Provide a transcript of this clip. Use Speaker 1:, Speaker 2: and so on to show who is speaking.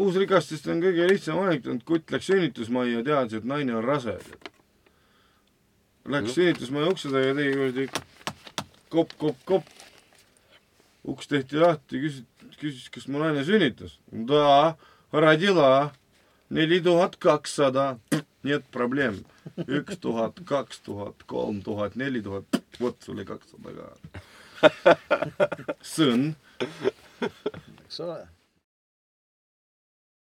Speaker 1: uusrikastest on kõige lihtsam anekdoot, kutt läks sünnitusmajja, teadis, et naine on rase. Läks sünnitusmaja ukse taga ja tegi kuradi kopp, kopp, kopp. uks tehti lahti, küsis, küsis, kas mu naine sünnitas. Da, родила neli tuhat kakssada. Нет проблем. üks tuhat, kaks tuhat, kolm tuhat, neli tuhat, vot sulle kakssada ka. sõn
Speaker 2: eks ole